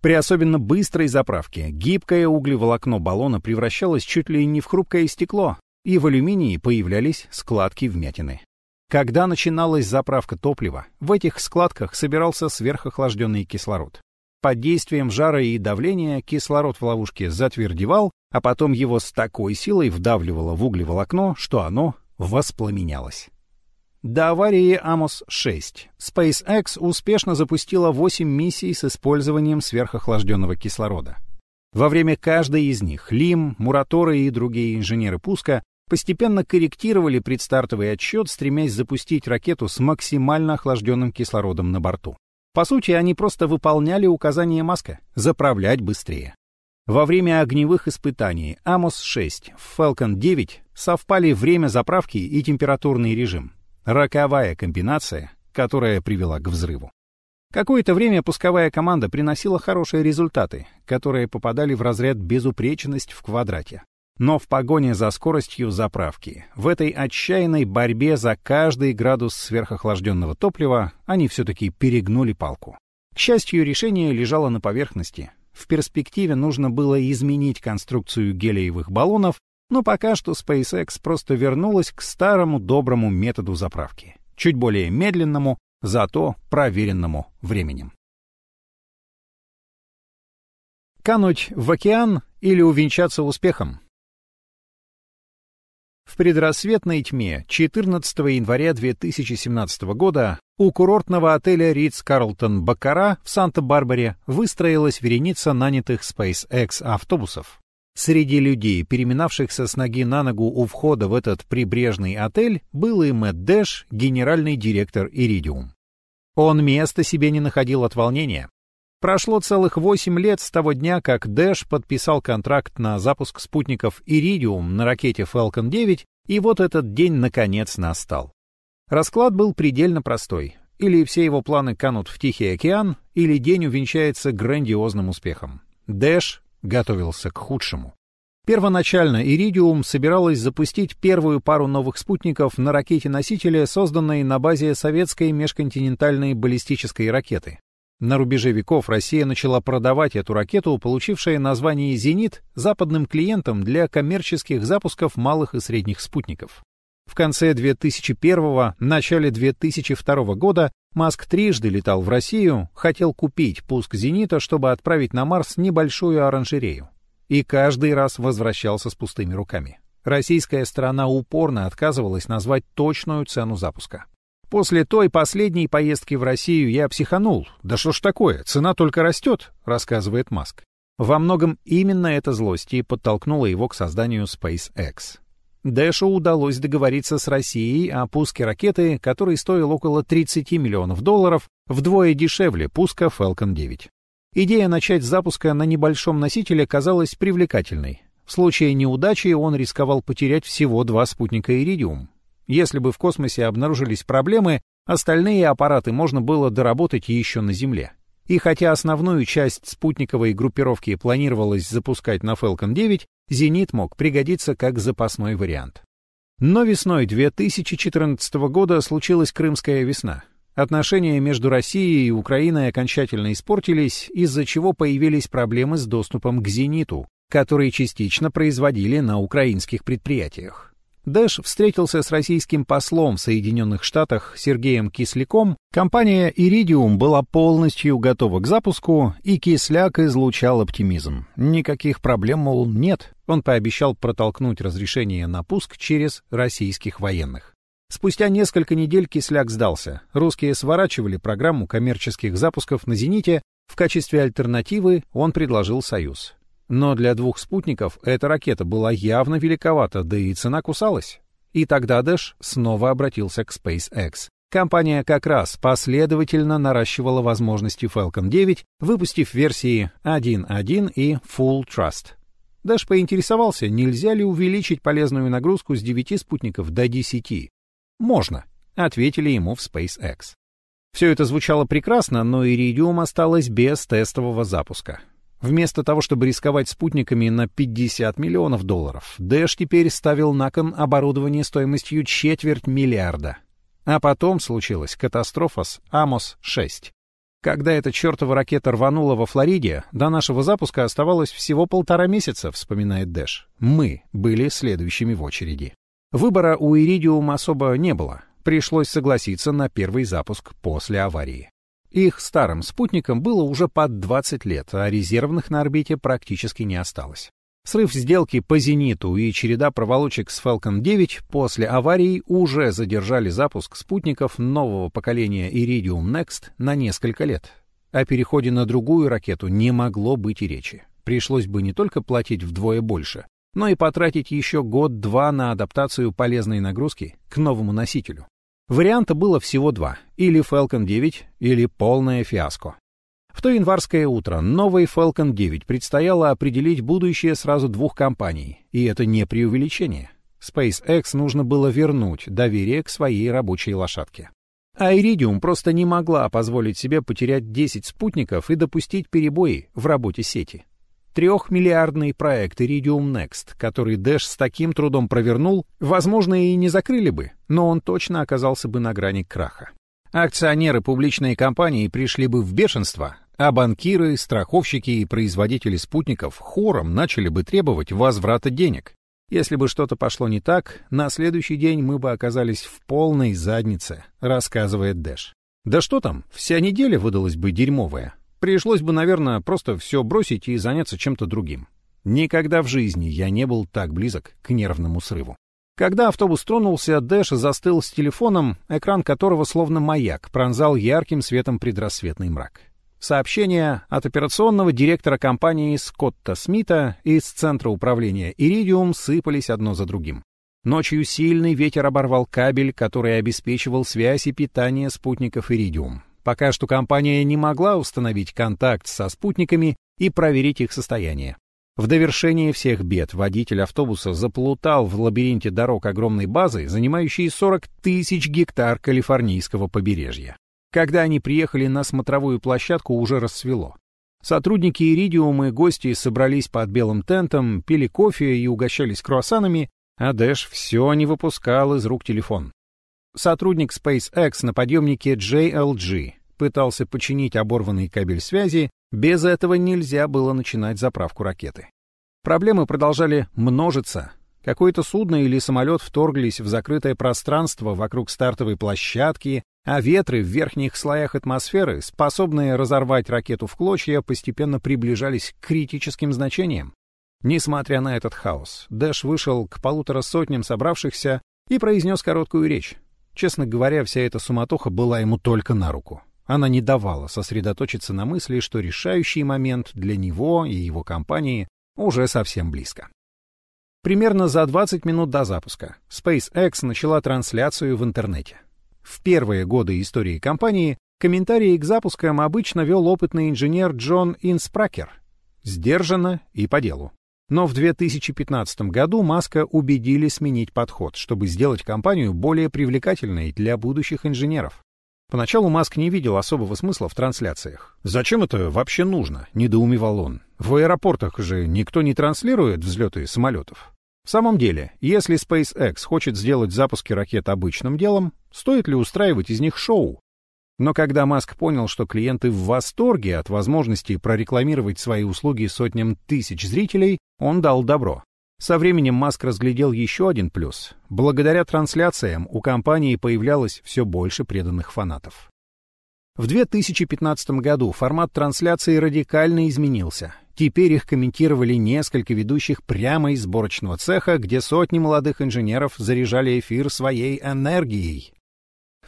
При особенно быстрой заправке гибкое углеволокно баллона превращалось чуть ли не в хрупкое стекло, и в алюминии появлялись складки-вмятины. Когда начиналась заправка топлива, в этих складках собирался сверхохлажденный кислород. Под действием жара и давления кислород в ловушке затвердевал, а потом его с такой силой вдавливало в углеволокно, что оно воспламенялось. До аварии Амос-6 SpaceX успешно запустила 8 миссий с использованием сверхохлажденного кислорода. Во время каждой из них Лим, Мураторы и другие инженеры пуска постепенно корректировали предстартовый отсчет, стремясь запустить ракету с максимально охлажденным кислородом на борту. По сути, они просто выполняли указания Маска — заправлять быстрее. Во время огневых испытаний Амос-6 в Falcon 9 совпали время заправки и температурный режим. Роковая комбинация, которая привела к взрыву. Какое-то время пусковая команда приносила хорошие результаты, которые попадали в разряд безупречность в квадрате. Но в погоне за скоростью заправки, в этой отчаянной борьбе за каждый градус сверхохлажденного топлива, они все-таки перегнули палку. К счастью, решение лежало на поверхности. В перспективе нужно было изменить конструкцию гелиевых баллонов, но пока что SpaceX просто вернулась к старому доброму методу заправки, чуть более медленному, зато проверенному временем. Кануть в океан или увенчаться успехом? В предрассветной тьме 14 января 2017 года у курортного отеля Карлтон Бакара в Санта-Барбаре выстроилась вереница нанятых SpaceX автобусов. Среди людей, переминавшихся с ноги на ногу у входа в этот прибрежный отель, был и Мэтт Дэш, генеральный директор Иридиум. Он места себе не находил от волнения. Прошло целых восемь лет с того дня, как Дэш подписал контракт на запуск спутников Iridium на ракете Falcon 9, и вот этот день наконец настал. Расклад был предельно простой. Или все его планы канут в Тихий океан, или день увенчается грандиозным успехом. Дэш готовился к худшему. Первоначально «Иридиум» собиралась запустить первую пару новых спутников на ракете-носителе, созданной на базе советской межконтинентальной баллистической ракеты. На рубеже веков Россия начала продавать эту ракету, получившую название «Зенит», западным клиентам для коммерческих запусков малых и средних спутников. В конце 2001 начале 2002 года Маск трижды летал в Россию, хотел купить пуск «Зенита», чтобы отправить на Марс небольшую оранжерею и каждый раз возвращался с пустыми руками. Российская сторона упорно отказывалась назвать точную цену запуска. После той последней поездки в Россию я психанул. Да что ж такое, цена только растет, рассказывает Маск. Во многом именно эта злость и подтолкнула его к созданию SpaceX. Дэшу удалось договориться с Россией о пуске ракеты, который стоил около 30 миллионов долларов, вдвое дешевле пуска Falcon 9. Идея начать с запуска на небольшом носителе казалась привлекательной. В случае неудачи он рисковал потерять всего два спутника «Иридиум». Если бы в космосе обнаружились проблемы, остальные аппараты можно было доработать еще на Земле. И хотя основную часть спутниковой группировки планировалось запускать на Falcon 9, «Зенит» мог пригодиться как запасной вариант. Но весной 2014 года случилась Крымская весна. Отношения между Россией и Украиной окончательно испортились, из-за чего появились проблемы с доступом к «Зениту», которые частично производили на украинских предприятиях. Дэш встретился с российским послом в Соединенных Штатах Сергеем Кисляком. Компания «Иридиум» была полностью готова к запуску, и Кисляк излучал оптимизм. Никаких проблем, мол, нет. Он пообещал протолкнуть разрешение на пуск через российских военных. Спустя несколько недель кисляк сдался. Русские сворачивали программу коммерческих запусков на «Зените», в качестве альтернативы он предложил «Союз». Но для двух спутников эта ракета была явно великовата, да и цена кусалась. И тогда Дэш снова обратился к SpaceX. Компания как раз последовательно наращивала возможности Falcon 9, выпустив версии 1.1 и Full Trust. Дэш поинтересовался, нельзя ли увеличить полезную нагрузку с 9 спутников до 10. «Можно», — ответили ему в SpaceX. Все это звучало прекрасно, но Iridium осталось без тестового запуска. Вместо того, чтобы рисковать спутниками на 50 миллионов долларов, Дэш теперь ставил на кон оборудование стоимостью четверть миллиарда. А потом случилась катастрофа с Амос-6. Когда эта чертова ракета рванула во Флориде, до нашего запуска оставалось всего полтора месяца, вспоминает Дэш. Мы были следующими в очереди. Выбора у Иридиум особо не было. Пришлось согласиться на первый запуск после аварии. Их старым спутникам было уже под 20 лет, а резервных на орбите практически не осталось. Срыв сделки по «Зениту» и череда проволочек с Falcon 9 после аварии уже задержали запуск спутников нового поколения Iridium Next на несколько лет. О переходе на другую ракету не могло быть и речи. Пришлось бы не только платить вдвое больше, но и потратить еще год-два на адаптацию полезной нагрузки к новому носителю. Варианта было всего два — или Falcon 9, или полное фиаско. В то январское утро новый Falcon 9 предстояло определить будущее сразу двух компаний, и это не преувеличение. SpaceX нужно было вернуть доверие к своей рабочей лошадке. А Iridium просто не могла позволить себе потерять 10 спутников и допустить перебои в работе сети. Трехмиллиардный проект Iridium Next, который Дэш с таким трудом провернул, возможно, и не закрыли бы, но он точно оказался бы на грани краха. Акционеры публичной компании пришли бы в бешенство, а банкиры, страховщики и производители спутников хором начали бы требовать возврата денег. Если бы что-то пошло не так, на следующий день мы бы оказались в полной заднице, рассказывает Дэш. Да что там, вся неделя выдалась бы дерьмовая. Пришлось бы, наверное, просто все бросить и заняться чем-то другим. Никогда в жизни я не был так близок к нервному срыву. Когда автобус тронулся, Дэш застыл с телефоном, экран которого словно маяк пронзал ярким светом предрассветный мрак. Сообщения от операционного директора компании Скотта Смита из Центра управления «Иридиум» сыпались одно за другим. Ночью сильный ветер оборвал кабель, который обеспечивал связь и питание спутников «Иридиум». Пока что компания не могла установить контакт со спутниками и проверить их состояние. В довершение всех бед водитель автобуса заплутал в лабиринте дорог огромной базы, занимающей 40 тысяч гектар калифорнийского побережья. Когда они приехали на смотровую площадку, уже рассвело. Сотрудники Иридиум и гости собрались под белым тентом, пили кофе и угощались круассанами, а Дэш все не выпускал из рук телефон. Сотрудник SpaceX на подъемнике JLG пытался починить оборванный кабель связи, без этого нельзя было начинать заправку ракеты. Проблемы продолжали множиться. Какое-то судно или самолет вторглись в закрытое пространство вокруг стартовой площадки, а ветры в верхних слоях атмосферы, способные разорвать ракету в клочья, постепенно приближались к критическим значениям. Несмотря на этот хаос, Дэш вышел к полутора сотням собравшихся и произнес короткую речь. Честно говоря, вся эта суматоха была ему только на руку. Она не давала сосредоточиться на мысли, что решающий момент для него и его компании уже совсем близко. Примерно за 20 минут до запуска SpaceX начала трансляцию в интернете. В первые годы истории компании комментарии к запускам обычно вел опытный инженер Джон Инспракер. Сдержанно и по делу. Но в 2015 году Маска убедили сменить подход, чтобы сделать компанию более привлекательной для будущих инженеров. Поначалу Маск не видел особого смысла в трансляциях. «Зачем это вообще нужно?» — недоумевал он. «В аэропортах же никто не транслирует взлеты самолетов». В самом деле, если SpaceX хочет сделать запуски ракет обычным делом, стоит ли устраивать из них шоу? Но когда Маск понял, что клиенты в восторге от возможности прорекламировать свои услуги сотням тысяч зрителей, он дал добро. Со временем Маск разглядел еще один плюс. Благодаря трансляциям у компании появлялось все больше преданных фанатов. В 2015 году формат трансляции радикально изменился. Теперь их комментировали несколько ведущих прямо из сборочного цеха, где сотни молодых инженеров заряжали эфир своей энергией.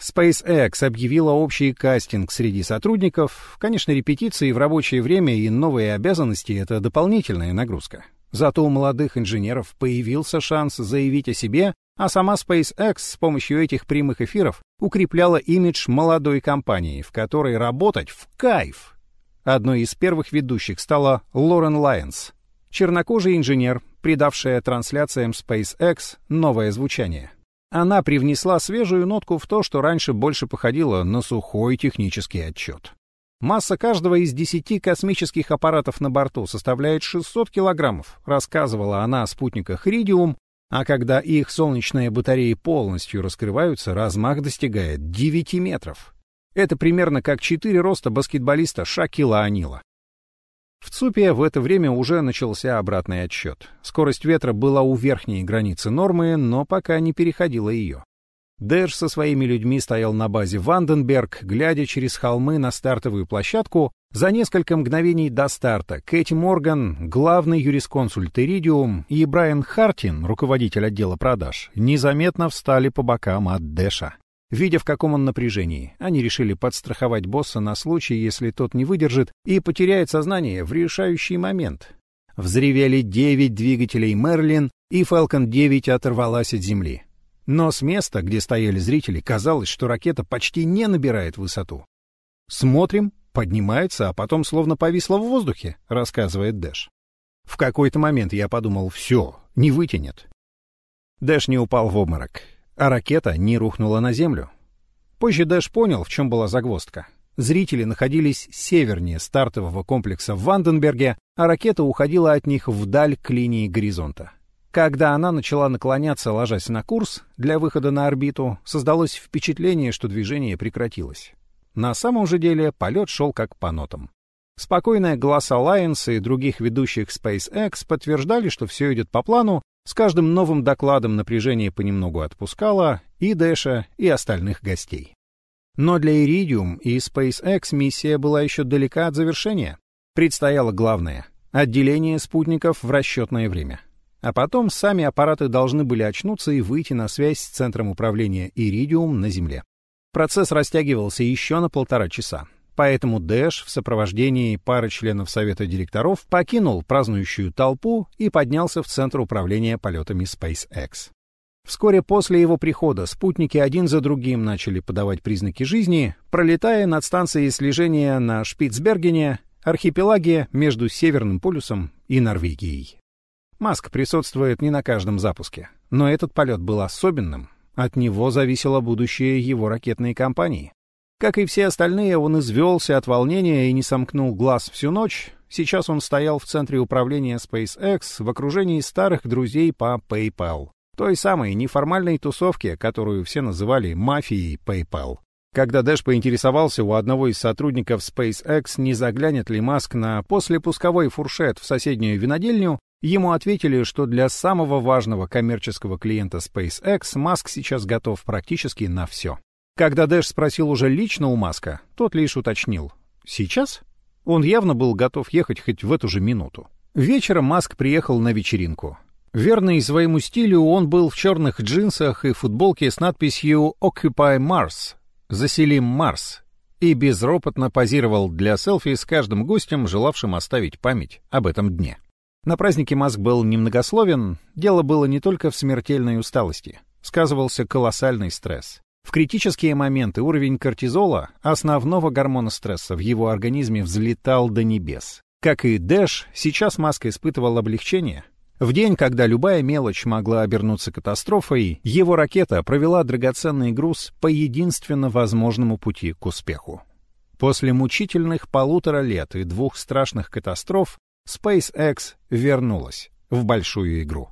SpaceX объявила общий кастинг среди сотрудников. Конечно, репетиции в рабочее время и новые обязанности — это дополнительная нагрузка. Зато у молодых инженеров появился шанс заявить о себе, а сама SpaceX с помощью этих прямых эфиров укрепляла имидж молодой компании, в которой работать в кайф. Одной из первых ведущих стала Лорен Лайенс, чернокожий инженер, придавшая трансляциям SpaceX новое звучание. Она привнесла свежую нотку в то, что раньше больше походило на сухой технический отчет. Масса каждого из десяти космических аппаратов на борту составляет 600 килограммов, рассказывала она о спутниках Ридиум, а когда их солнечные батареи полностью раскрываются, размах достигает 9 метров. Это примерно как 4 роста баскетболиста Шакила Анила. В ЦУПе в это время уже начался обратный отсчет. Скорость ветра была у верхней границы нормы, но пока не переходила ее. Дэш со своими людьми стоял на базе Ванденберг, глядя через холмы на стартовую площадку. За несколько мгновений до старта Кэти Морган, главный юрисконсульт Иридиум, и Брайан Хартин, руководитель отдела продаж, незаметно встали по бокам от Дэша. Видя, в каком он напряжении, они решили подстраховать босса на случай, если тот не выдержит и потеряет сознание в решающий момент. Взревели девять двигателей Мерлин, и Falcon 9 оторвалась от земли. Но с места, где стояли зрители, казалось, что ракета почти не набирает высоту. «Смотрим, поднимается, а потом словно повисла в воздухе», — рассказывает Дэш. В какой-то момент я подумал, все, не вытянет. Дэш не упал в обморок, а ракета не рухнула на землю. Позже Дэш понял, в чем была загвоздка. Зрители находились севернее стартового комплекса в Ванденберге, а ракета уходила от них вдаль к линии горизонта. Когда она начала наклоняться, ложась на курс для выхода на орбиту, создалось впечатление, что движение прекратилось. На самом же деле полет шел как по нотам. Спокойные глаз Alliance и других ведущих SpaceX подтверждали, что все идет по плану, с каждым новым докладом напряжение понемногу отпускало и Дэша, и остальных гостей. Но для Iridium и SpaceX миссия была еще далека от завершения. Предстояло главное — отделение спутников в расчетное время. А потом сами аппараты должны были очнуться и выйти на связь с центром управления Иридиум на Земле. Процесс растягивался еще на полтора часа. Поэтому Дэш в сопровождении пары членов Совета директоров покинул празднующую толпу и поднялся в центр управления полетами SpaceX. Вскоре после его прихода спутники один за другим начали подавать признаки жизни, пролетая над станцией слежения на Шпицбергене, архипелаге между Северным полюсом и Норвегией. Маск присутствует не на каждом запуске, но этот полет был особенным. От него зависело будущее его ракетной компании. Как и все остальные, он извелся от волнения и не сомкнул глаз всю ночь. Сейчас он стоял в центре управления SpaceX в окружении старых друзей по PayPal. Той самой неформальной тусовке, которую все называли мафией PayPal. Когда Дэш поинтересовался у одного из сотрудников SpaceX, не заглянет ли Маск на послепусковой фуршет в соседнюю винодельню, ему ответили, что для самого важного коммерческого клиента SpaceX Маск сейчас готов практически на все. Когда Дэш спросил уже лично у Маска, тот лишь уточнил. «Сейчас?» Он явно был готов ехать хоть в эту же минуту. Вечером Маск приехал на вечеринку. Верный своему стилю, он был в черных джинсах и футболке с надписью «Occupy Mars» «Заселим Марс» и безропотно позировал для селфи с каждым гостем, желавшим оставить память об этом дне. На празднике Маск был немногословен, дело было не только в смертельной усталости. Сказывался колоссальный стресс. В критические моменты уровень кортизола, основного гормона стресса, в его организме взлетал до небес. Как и Дэш, сейчас Маск испытывал облегчение, в день, когда любая мелочь могла обернуться катастрофой, его ракета провела драгоценный груз по единственно возможному пути к успеху. После мучительных полутора лет и двух страшных катастроф SpaceX вернулась в большую игру.